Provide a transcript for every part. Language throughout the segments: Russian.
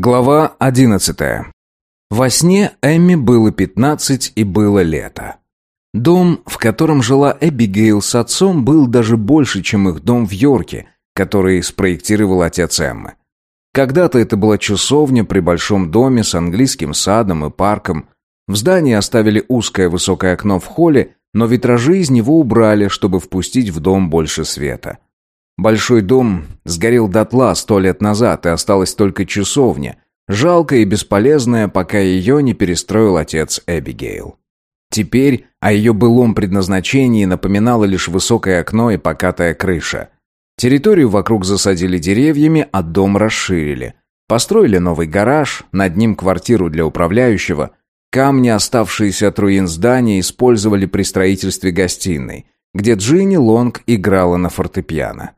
Глава одиннадцатая. Во сне Эмми было пятнадцать и было лето. Дом, в котором жила Эбигейл с отцом, был даже больше, чем их дом в Йорке, который спроектировал отец Эммы. Когда-то это была часовня при большом доме с английским садом и парком. В здании оставили узкое высокое окно в холле, но витражи из него убрали, чтобы впустить в дом больше света. Большой дом сгорел дотла сто лет назад, и осталась только часовня, жалкая и бесполезная, пока ее не перестроил отец Эбигейл. Теперь о ее былом предназначении напоминало лишь высокое окно и покатая крыша. Территорию вокруг засадили деревьями, а дом расширили. Построили новый гараж, над ним квартиру для управляющего. Камни, оставшиеся от руин здания, использовали при строительстве гостиной, где Джинни Лонг играла на фортепиано.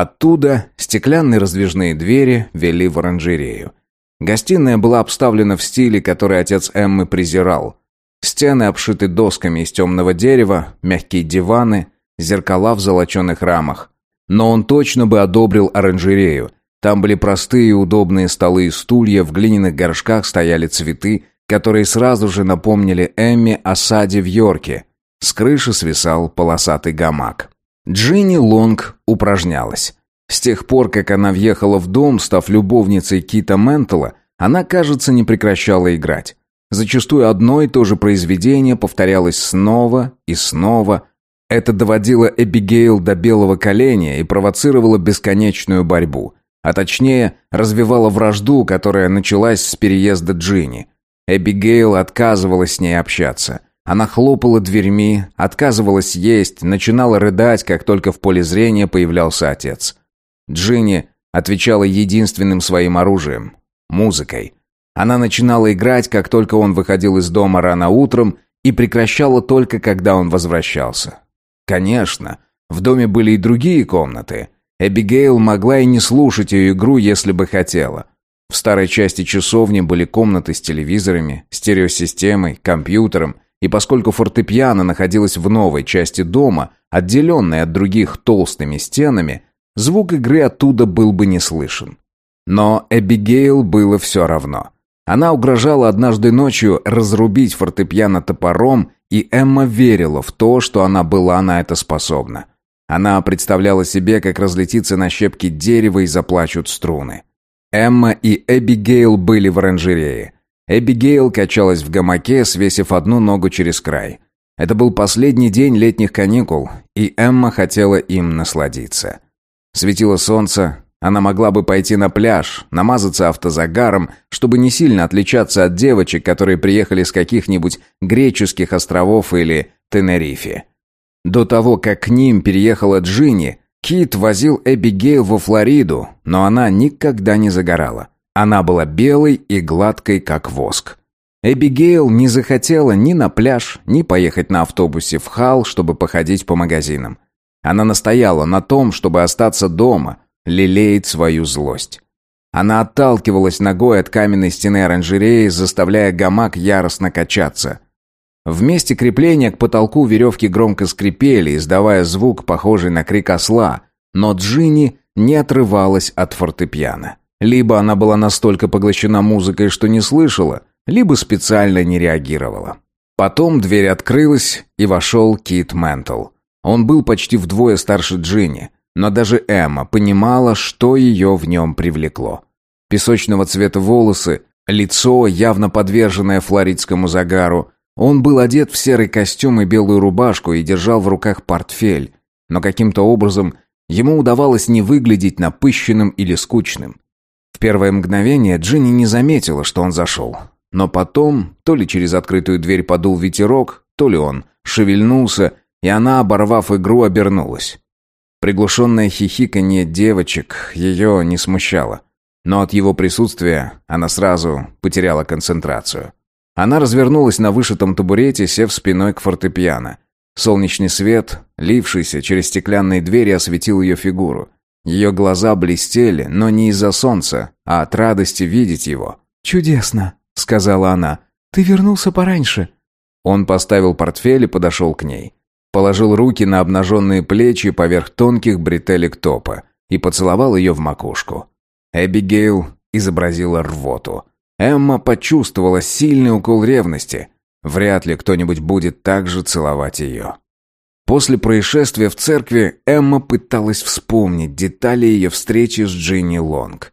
Оттуда стеклянные раздвижные двери вели в оранжерею. Гостиная была обставлена в стиле, который отец Эммы презирал. Стены обшиты досками из темного дерева, мягкие диваны, зеркала в золоченых рамах. Но он точно бы одобрил оранжерею. Там были простые и удобные столы и стулья, в глиняных горшках стояли цветы, которые сразу же напомнили Эмме о саде в Йорке. С крыши свисал полосатый гамак. Джинни Лонг упражнялась. С тех пор, как она въехала в дом, став любовницей Кита Ментела, она, кажется, не прекращала играть. Зачастую одно и то же произведение повторялось снова и снова. Это доводило Эбигейл до белого коленя и провоцировало бесконечную борьбу. А точнее, развивало вражду, которая началась с переезда Джинни. Эбигейл отказывалась с ней общаться. Она хлопала дверьми, отказывалась есть, начинала рыдать, как только в поле зрения появлялся отец. Джинни отвечала единственным своим оружием – музыкой. Она начинала играть, как только он выходил из дома рано утром, и прекращала только, когда он возвращался. Конечно, в доме были и другие комнаты. Эбигейл могла и не слушать ее игру, если бы хотела. В старой части часовни были комнаты с телевизорами, стереосистемой, компьютером – и поскольку фортепиано находилось в новой части дома, отделенной от других толстыми стенами, звук игры оттуда был бы не слышен. Но Эбигейл было все равно. Она угрожала однажды ночью разрубить фортепиано топором, и Эмма верила в то, что она была на это способна. Она представляла себе, как разлетится на щепки дерева и заплачут струны. Эмма и Эбигейл были в оранжерее. Эбигейл качалась в гамаке, свесив одну ногу через край. Это был последний день летних каникул, и Эмма хотела им насладиться. Светило солнце, она могла бы пойти на пляж, намазаться автозагаром, чтобы не сильно отличаться от девочек, которые приехали с каких-нибудь греческих островов или Тенерифе. До того, как к ним переехала Джинни, Кит возил Эбигейл во Флориду, но она никогда не загорала. Она была белой и гладкой, как воск. Эбигейл не захотела ни на пляж, ни поехать на автобусе в Хал, чтобы походить по магазинам. Она настояла на том, чтобы остаться дома, лелеять свою злость. Она отталкивалась ногой от каменной стены оранжереи, заставляя гамак яростно качаться. В месте крепления к потолку веревки громко скрипели, издавая звук, похожий на крик осла, но Джинни не отрывалась от фортепиано. Либо она была настолько поглощена музыкой, что не слышала, либо специально не реагировала. Потом дверь открылась, и вошел Кит Ментл. Он был почти вдвое старше Джинни, но даже Эмма понимала, что ее в нем привлекло. Песочного цвета волосы, лицо, явно подверженное флоридскому загару. Он был одет в серый костюм и белую рубашку и держал в руках портфель, но каким-то образом ему удавалось не выглядеть напыщенным или скучным. Первое мгновение Джинни не заметила, что он зашел. Но потом, то ли через открытую дверь подул ветерок, то ли он шевельнулся, и она, оборвав игру, обернулась. Приглушенное хихиканье девочек ее не смущало. Но от его присутствия она сразу потеряла концентрацию. Она развернулась на вышитом табурете, сев спиной к фортепиано. Солнечный свет, лившийся через стеклянные двери, осветил ее фигуру. Ее глаза блестели, но не из-за солнца, а от радости видеть его. «Чудесно», — сказала она. «Ты вернулся пораньше». Он поставил портфель и подошел к ней. Положил руки на обнаженные плечи поверх тонких бретелек топа и поцеловал ее в макушку. Эбигейл изобразила рвоту. Эмма почувствовала сильный укол ревности. Вряд ли кто-нибудь будет так же целовать ее. После происшествия в церкви Эмма пыталась вспомнить детали ее встречи с Джинни Лонг.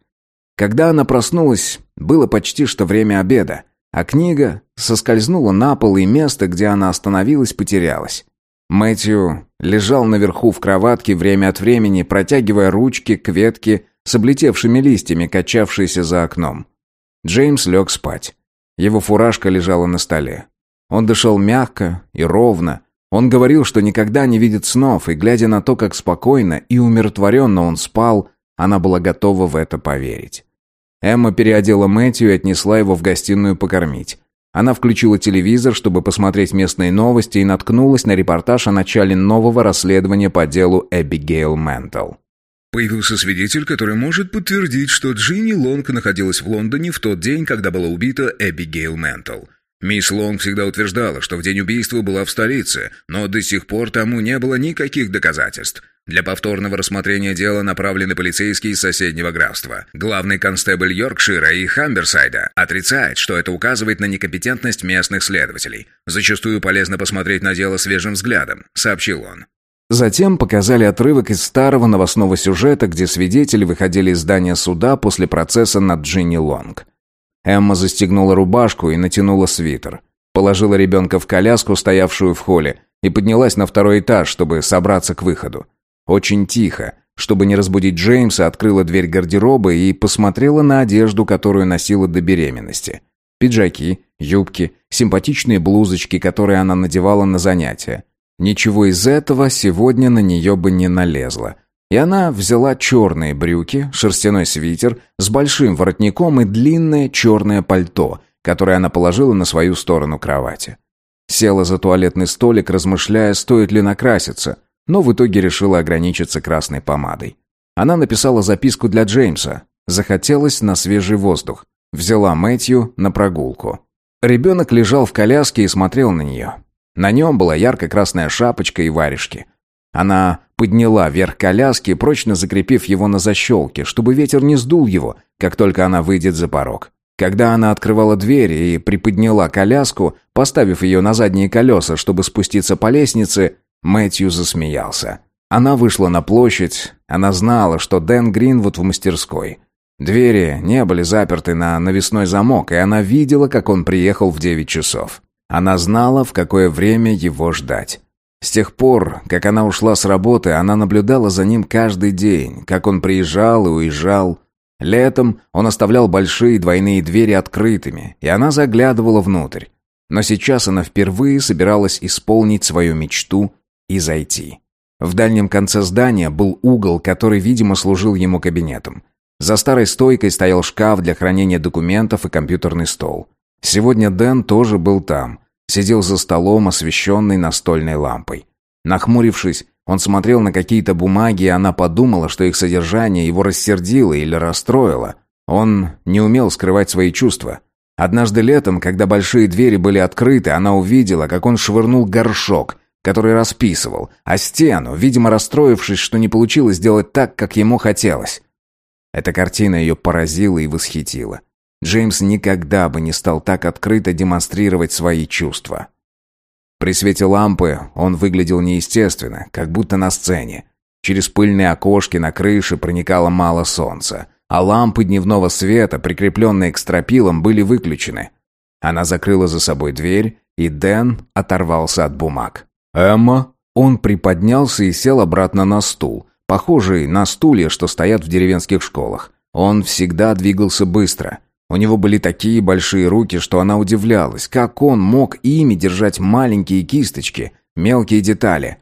Когда она проснулась, было почти что время обеда, а книга соскользнула на пол, и место, где она остановилась, потерялось. Мэтью лежал наверху в кроватке время от времени, протягивая ручки к ветке с облетевшими листьями, качавшейся за окном. Джеймс лег спать. Его фуражка лежала на столе. Он дышал мягко и ровно. Он говорил, что никогда не видит снов, и, глядя на то, как спокойно и умиротворенно он спал, она была готова в это поверить. Эмма переодела Мэтью и отнесла его в гостиную покормить. Она включила телевизор, чтобы посмотреть местные новости, и наткнулась на репортаж о начале нового расследования по делу Эбигейл Ментл. Появился свидетель, который может подтвердить, что Джинни Лонг находилась в Лондоне в тот день, когда была убита Эбигейл Ментл. Мисс Лонг всегда утверждала, что в день убийства была в столице, но до сих пор тому не было никаких доказательств. Для повторного рассмотрения дела направлены полицейские из соседнего графства. Главный констебль Йоркшира и Хамберсайда отрицает, что это указывает на некомпетентность местных следователей. Зачастую полезно посмотреть на дело свежим взглядом, сообщил он. Затем показали отрывок из старого новостного сюжета, где свидетели выходили из здания суда после процесса над Джинни Лонг. Эмма застегнула рубашку и натянула свитер. Положила ребенка в коляску, стоявшую в холле, и поднялась на второй этаж, чтобы собраться к выходу. Очень тихо, чтобы не разбудить Джеймса, открыла дверь гардероба и посмотрела на одежду, которую носила до беременности. Пиджаки, юбки, симпатичные блузочки, которые она надевала на занятия. Ничего из этого сегодня на нее бы не налезло. И она взяла черные брюки, шерстяной свитер с большим воротником и длинное черное пальто, которое она положила на свою сторону кровати. Села за туалетный столик, размышляя, стоит ли накраситься но в итоге решила ограничиться красной помадой. Она написала записку для Джеймса. Захотелось на свежий воздух. Взяла Мэтью на прогулку. Ребенок лежал в коляске и смотрел на нее. На нем была ярко-красная шапочка и варежки. Она подняла верх коляски, прочно закрепив его на защелке, чтобы ветер не сдул его, как только она выйдет за порог. Когда она открывала дверь и приподняла коляску, поставив ее на задние колеса, чтобы спуститься по лестнице, Мэтью засмеялся. Она вышла на площадь. Она знала, что Дэн Гринвуд в мастерской. Двери не были заперты на навесной замок, и она видела, как он приехал в девять часов. Она знала, в какое время его ждать. С тех пор, как она ушла с работы, она наблюдала за ним каждый день, как он приезжал и уезжал. Летом он оставлял большие двойные двери открытыми, и она заглядывала внутрь. Но сейчас она впервые собиралась исполнить свою мечту и зайти. В дальнем конце здания был угол, который, видимо, служил ему кабинетом. За старой стойкой стоял шкаф для хранения документов и компьютерный стол. Сегодня Дэн тоже был там. Сидел за столом, освещенный настольной лампой. Нахмурившись, он смотрел на какие-то бумаги, и она подумала, что их содержание его рассердило или расстроило. Он не умел скрывать свои чувства. Однажды летом, когда большие двери были открыты, она увидела, как он швырнул горшок, который расписывал, а стену, видимо, расстроившись, что не получилось сделать так, как ему хотелось. Эта картина ее поразила и восхитила. Джеймс никогда бы не стал так открыто демонстрировать свои чувства. При свете лампы он выглядел неестественно, как будто на сцене. Через пыльные окошки на крыше проникало мало солнца, а лампы дневного света, прикрепленные к стропилам, были выключены. Она закрыла за собой дверь, и Дэн оторвался от бумаг. «Эмма?» Он приподнялся и сел обратно на стул, похожий на стулья, что стоят в деревенских школах. Он всегда двигался быстро. У него были такие большие руки, что она удивлялась, как он мог ими держать маленькие кисточки, мелкие детали.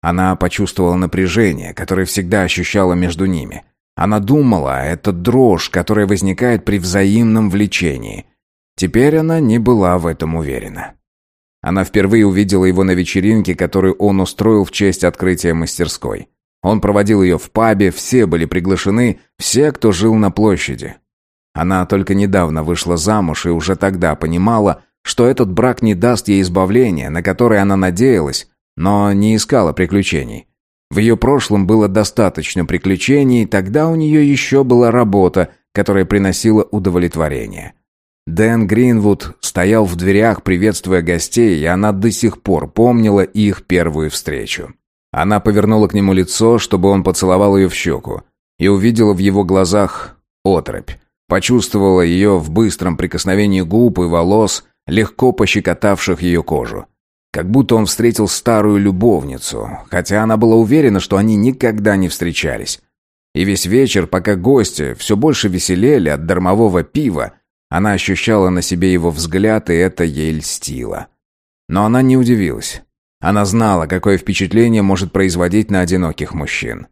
Она почувствовала напряжение, которое всегда ощущала между ними. Она думала, это дрожь, которая возникает при взаимном влечении. Теперь она не была в этом уверена. Она впервые увидела его на вечеринке, которую он устроил в честь открытия мастерской. Он проводил ее в пабе, все были приглашены, все, кто жил на площади. Она только недавно вышла замуж и уже тогда понимала, что этот брак не даст ей избавления, на которое она надеялась, но не искала приключений. В ее прошлом было достаточно приключений, тогда у нее еще была работа, которая приносила удовлетворение. Дэн Гринвуд стоял в дверях, приветствуя гостей, и она до сих пор помнила их первую встречу. Она повернула к нему лицо, чтобы он поцеловал ее в щеку, и увидела в его глазах отрыбь. Почувствовала ее в быстром прикосновении губ и волос, легко пощекотавших ее кожу. Как будто он встретил старую любовницу, хотя она была уверена, что они никогда не встречались. И весь вечер, пока гости все больше веселели от дармового пива, она ощущала на себе его взгляд, и это ей льстило. Но она не удивилась. Она знала, какое впечатление может производить на одиноких мужчин.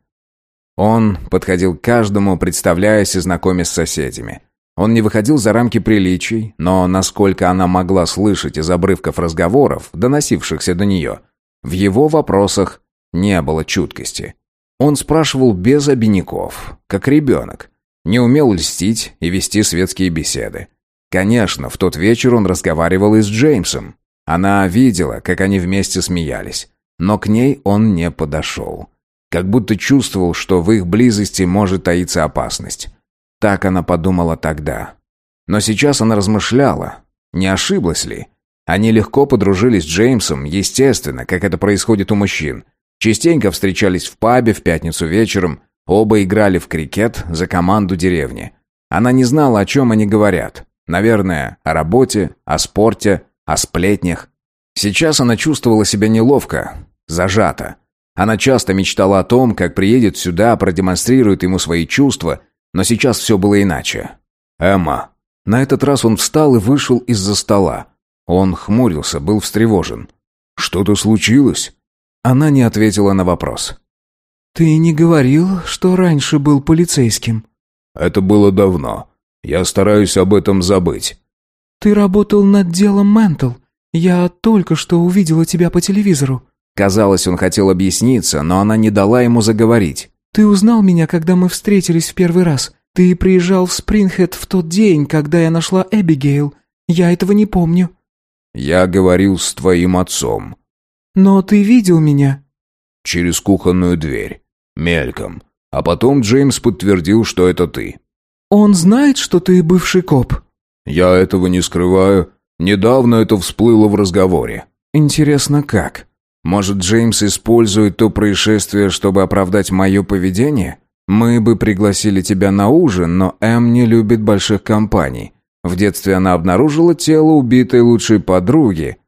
Он подходил к каждому, представляясь и знакомясь с соседями. Он не выходил за рамки приличий, но, насколько она могла слышать из обрывков разговоров, доносившихся до нее, в его вопросах не было чуткости. Он спрашивал без обиняков, как ребенок. Не умел льстить и вести светские беседы. Конечно, в тот вечер он разговаривал и с Джеймсом. Она видела, как они вместе смеялись. Но к ней он не подошел. Как будто чувствовал, что в их близости может таиться опасность. Так она подумала тогда. Но сейчас она размышляла, не ошиблась ли. Они легко подружились с Джеймсом, естественно, как это происходит у мужчин. Частенько встречались в пабе в пятницу вечером, оба играли в крикет за команду деревни. Она не знала, о чем они говорят. Наверное, о работе, о спорте, о сплетнях. Сейчас она чувствовала себя неловко, зажата. Она часто мечтала о том, как приедет сюда, продемонстрирует ему свои чувства – но сейчас все было иначе. «Эмма». На этот раз он встал и вышел из-за стола. Он хмурился, был встревожен. «Что-то случилось?» Она не ответила на вопрос. «Ты не говорил, что раньше был полицейским?» «Это было давно. Я стараюсь об этом забыть». «Ты работал над делом Ментл. Я только что увидела тебя по телевизору». Казалось, он хотел объясниться, но она не дала ему заговорить. «Ты узнал меня, когда мы встретились в первый раз. Ты приезжал в Спрингхед в тот день, когда я нашла Эбигейл. Я этого не помню». «Я говорил с твоим отцом». «Но ты видел меня?» «Через кухонную дверь. Мельком. А потом Джеймс подтвердил, что это ты». «Он знает, что ты бывший коп?» «Я этого не скрываю. Недавно это всплыло в разговоре». «Интересно, как?» Может, Джеймс использует то происшествие, чтобы оправдать мое поведение? Мы бы пригласили тебя на ужин, но Эм не любит больших компаний. В детстве она обнаружила тело убитой лучшей подруги.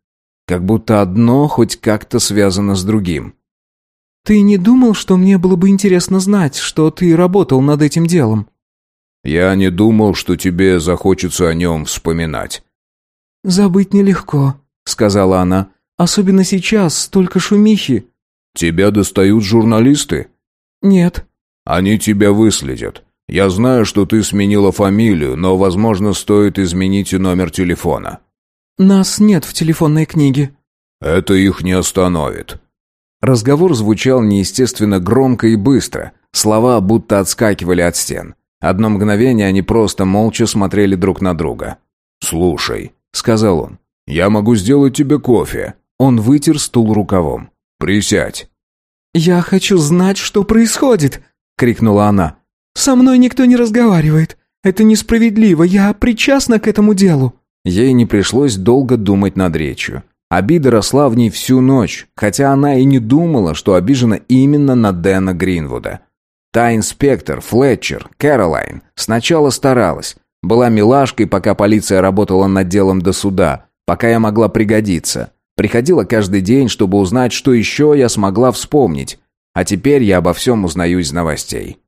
Как будто одно хоть как-то связано с другим. «Ты не думал, что мне было бы интересно знать, что ты работал над этим делом?» «Я не думал, что тебе захочется о нем вспоминать». «Забыть нелегко», — сказала она. Особенно сейчас, столько шумихи». «Тебя достают журналисты?» «Нет». «Они тебя выследят. Я знаю, что ты сменила фамилию, но, возможно, стоит изменить и номер телефона». «Нас нет в телефонной книге». «Это их не остановит». Разговор звучал неестественно громко и быстро. Слова будто отскакивали от стен. Одно мгновение они просто молча смотрели друг на друга. «Слушай», — сказал он, — «я могу сделать тебе кофе». Он вытер стул рукавом. «Присядь». «Я хочу знать, что происходит!» — крикнула она. «Со мной никто не разговаривает. Это несправедливо. Я причастна к этому делу». Ей не пришлось долго думать над речью. Обида росла в ней всю ночь, хотя она и не думала, что обижена именно на Дэна Гринвуда. Та инспектор, Флетчер, Кэролайн сначала старалась. Была милашкой, пока полиция работала над делом до суда, пока я могла пригодиться. Приходила каждый день, чтобы узнать, что еще я смогла вспомнить. А теперь я обо всем узнаю из новостей.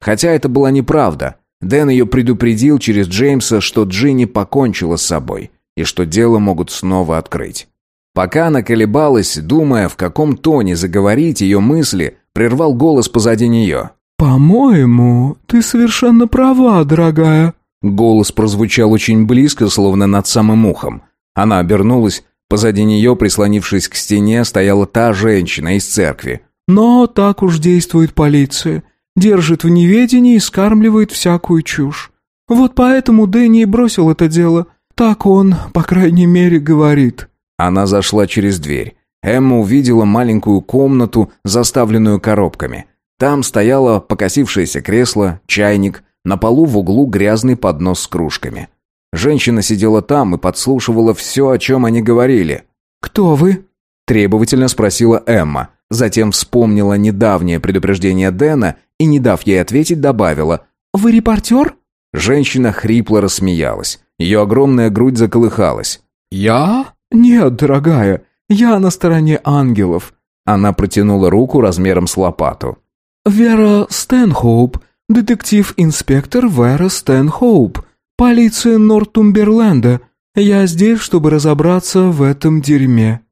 Хотя это была неправда. Дэн ее предупредил через Джеймса, что Джинни покончила с собой и что дело могут снова открыть. Пока она колебалась, думая, в каком тоне заговорить ее мысли, прервал голос позади нее. «По-моему, ты совершенно права, дорогая». Голос прозвучал очень близко, словно над самым ухом. Она обернулась Позади нее, прислонившись к стене, стояла та женщина из церкви. «Но так уж действует полиция. Держит в неведении и скармливает всякую чушь. Вот поэтому Дэнни и бросил это дело. Так он, по крайней мере, говорит». Она зашла через дверь. Эмма увидела маленькую комнату, заставленную коробками. Там стояло покосившееся кресло, чайник, На полу в углу грязный поднос с кружками. Женщина сидела там и подслушивала все, о чем они говорили. «Кто вы?» – требовательно спросила Эмма. Затем вспомнила недавнее предупреждение Дэна и, не дав ей ответить, добавила «Вы репортер?» Женщина хрипло рассмеялась. Ее огромная грудь заколыхалась. «Я? Нет, дорогая, я на стороне ангелов». Она протянула руку размером с лопату. «Вера Стэнхоуп, детектив-инспектор Вера Стэнхоуп, полиция Нортумберленда. Я здесь, чтобы разобраться в этом дерьме».